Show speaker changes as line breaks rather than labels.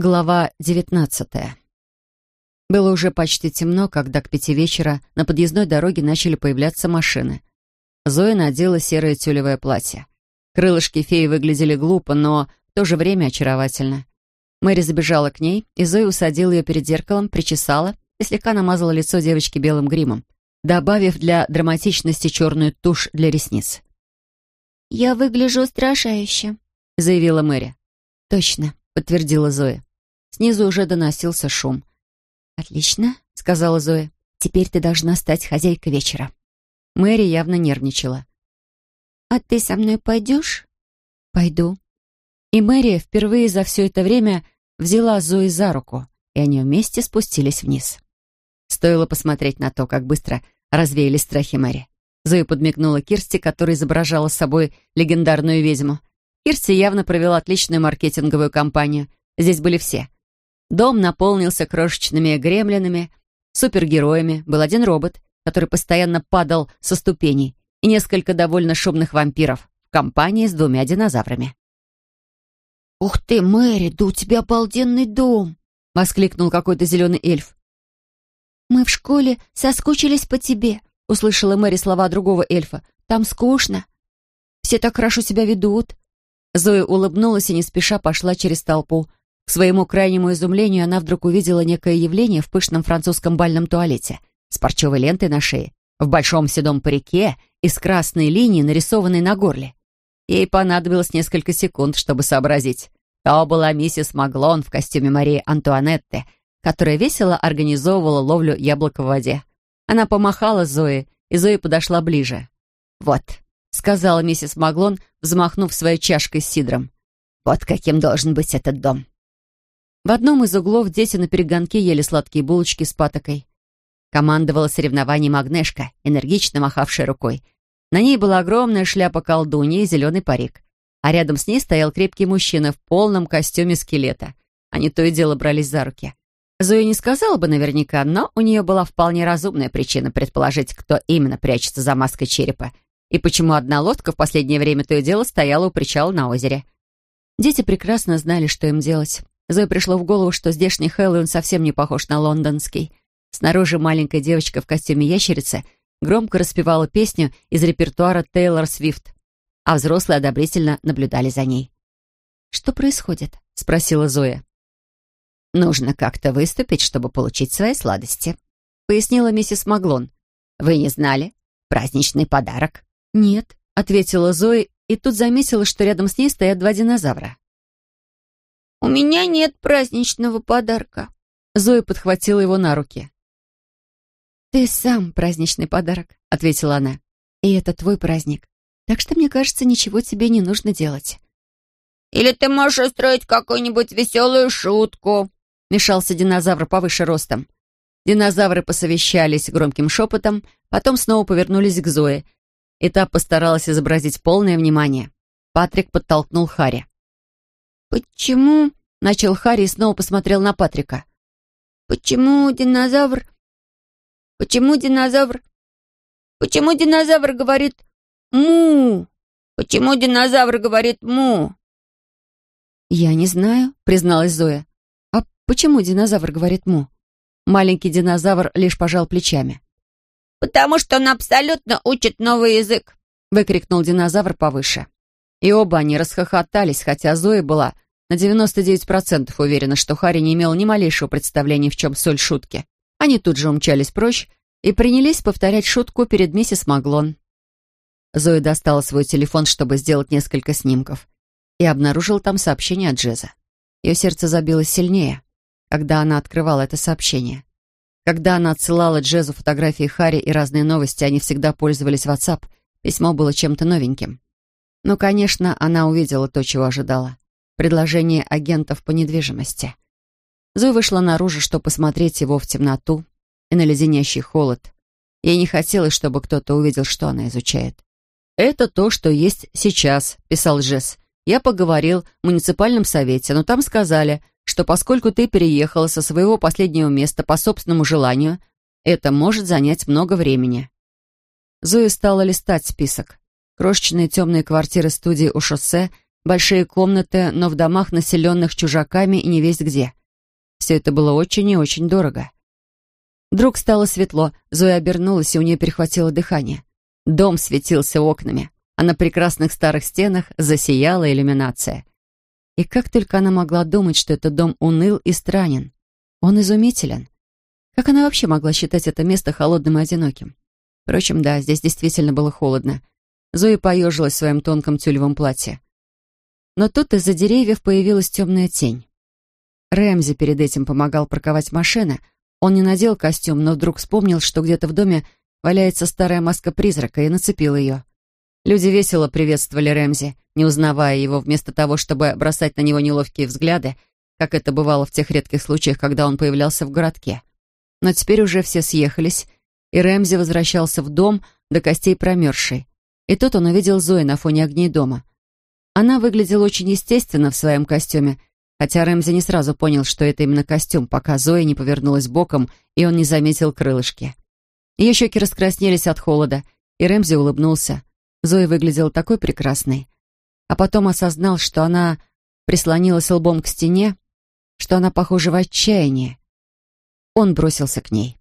Глава девятнадцатая. Было уже почти темно, когда к пяти вечера на подъездной дороге начали появляться машины. Зоя надела серое тюлевое платье. Крылышки феи выглядели глупо, но в то же время очаровательно. Мэри забежала к ней, и Зоя усадила ее перед зеркалом, причесала и слегка намазала лицо девочки белым гримом, добавив для драматичности черную тушь для ресниц.
«Я выгляжу устрашающе», —
заявила Мэри. «Точно», — подтвердила Зоя. Снизу уже доносился шум. «Отлично», — сказала Зоя. «Теперь ты должна стать хозяйкой вечера». Мэри явно нервничала.
«А ты со мной пойдешь?»
«Пойду». И Мэри впервые за все это время взяла Зои за руку, и они вместе спустились вниз. Стоило посмотреть на то, как быстро развеялись страхи Мэри. Зоя подмигнула Кирсти, которая изображала собой легендарную ведьму. Кирсти явно провела отличную маркетинговую кампанию. Здесь были все. Дом наполнился крошечными гремлинами, супергероями. Был один робот, который постоянно падал со ступеней, и несколько довольно шумных вампиров в компании с двумя динозаврами.
«Ух ты, Мэри, да у тебя обалденный дом!» — воскликнул какой-то зеленый эльф. «Мы в школе соскучились по тебе», — услышала Мэри слова другого эльфа. «Там скучно. Все так хорошо себя ведут». Зоя улыбнулась и не спеша пошла через толпу. К своему крайнему изумлению она вдруг увидела некое явление в пышном французском бальном туалете с парчевой лентой на шее, в большом седом парике и с красной линией, нарисованной на горле. Ей понадобилось несколько секунд, чтобы сообразить. То была миссис Маглон в костюме Марии Антуанетты, которая весело организовывала ловлю яблок в воде. Она помахала Зое, и Зоя подошла ближе. «Вот», — сказала миссис Маглон, взмахнув своей чашкой с сидром. «Вот каким должен быть этот дом». В одном из углов дети на перегонке ели сладкие булочки с патокой. Командовала соревнованием Агнешка, энергично махавшая рукой. На ней была огромная шляпа колдуньи и зеленый парик. А рядом с ней стоял крепкий мужчина в полном костюме скелета. Они то и дело брались за руки. Зоя не сказала бы наверняка, но у нее была вполне разумная причина предположить, кто именно прячется за маской черепа, и почему одна лодка в последнее время то и дело стояла у причала на озере. Дети прекрасно знали, что им делать. Зое пришло в голову, что здешний Хэллоуин совсем не похож на лондонский. Снаружи маленькая девочка в костюме ящерицы громко распевала песню из репертуара Тейлор Свифт, а взрослые одобрительно наблюдали за ней. «Что происходит?» — спросила Зоя. «Нужно как-то выступить, чтобы получить свои сладости», — пояснила миссис Маглон. «Вы не знали? Праздничный подарок?» «Нет», — ответила Зоя, и тут заметила, что рядом с ней стоят два динозавра. «У меня нет праздничного подарка», —
Зоя подхватила его на руки.
«Ты сам праздничный подарок», — ответила она. «И это твой праздник. Так что, мне кажется, ничего тебе не нужно делать».
«Или ты можешь устроить какую-нибудь веселую шутку»,
Мешался динозавр повыше ростом. Динозавры посовещались громким шепотом, потом снова повернулись к Зое. И та постаралась изобразить полное внимание. Патрик подтолкнул Харри.
«Почему?»
— начал Харри и снова посмотрел на Патрика.
«Почему динозавр... Почему динозавр... Почему динозавр говорит «му»? Почему динозавр говорит «му»?»
«Я не знаю», — призналась Зоя. Почему динозавр говорит «му»? Маленький динозавр лишь пожал плечами.
«Потому что он абсолютно учит новый язык», —
выкрикнул динозавр повыше. И оба они расхохотались, хотя Зоя была на 99% уверена, что Харри не имел ни малейшего представления, в чем соль шутки. Они тут же умчались прочь и принялись повторять шутку перед миссис Маглон. Зоя достала свой телефон, чтобы сделать несколько снимков, и обнаружила там сообщение от Джеза. Ее сердце забилось сильнее когда она открывала это сообщение. Когда она отсылала Джезу фотографии Харри и разные новости, они всегда пользовались WhatsApp. Письмо было чем-то новеньким. Но, конечно, она увидела то, чего ожидала. Предложение агентов по недвижимости. Зоя вышла наружу, чтобы посмотреть его в темноту и на леденящий холод. Ей не хотелось, чтобы кто-то увидел, что она изучает. «Это то, что есть сейчас», — писал Джесс. «Я поговорил в муниципальном совете, но там сказали, что поскольку ты переехала со своего последнего места по собственному желанию, это может занять много времени. Зоя стала листать список. Крошечные темные квартиры студии у шоссе большие комнаты, но в домах, населенных чужаками и не весь где. Все это было очень и очень дорого. Вдруг стало светло, Зоя обернулась, и у нее перехватило дыхание. Дом светился окнами, а на прекрасных старых стенах засияла иллюминация. И как только она могла думать, что этот дом уныл и странен. Он изумителен. Как она вообще могла считать это место холодным и одиноким? Впрочем, да, здесь действительно было холодно. Зоя поежилась в своем тонком тюлевом платье. Но тут из-за деревьев появилась темная тень. Рэмзи перед этим помогал парковать машины. Он не надел костюм, но вдруг вспомнил, что где-то в доме валяется старая маска призрака, и нацепил ее. Люди весело приветствовали Рэмзи, не узнавая его, вместо того, чтобы бросать на него неловкие взгляды, как это бывало в тех редких случаях, когда он появлялся в городке. Но теперь уже все съехались, и Рэмзи возвращался в дом до костей промерзший. И тут он увидел Зои на фоне огней дома. Она выглядела очень естественно в своем костюме, хотя Рэмзи не сразу понял, что это именно костюм, пока Зоя не повернулась боком, и он не заметил крылышки. Ее щеки раскраснелись от холода, и Рэмзи улыбнулся. Зоя выглядела такой прекрасной. А потом осознал, что она прислонилась лбом к стене, что она похожа в отчаянии. Он бросился к ней.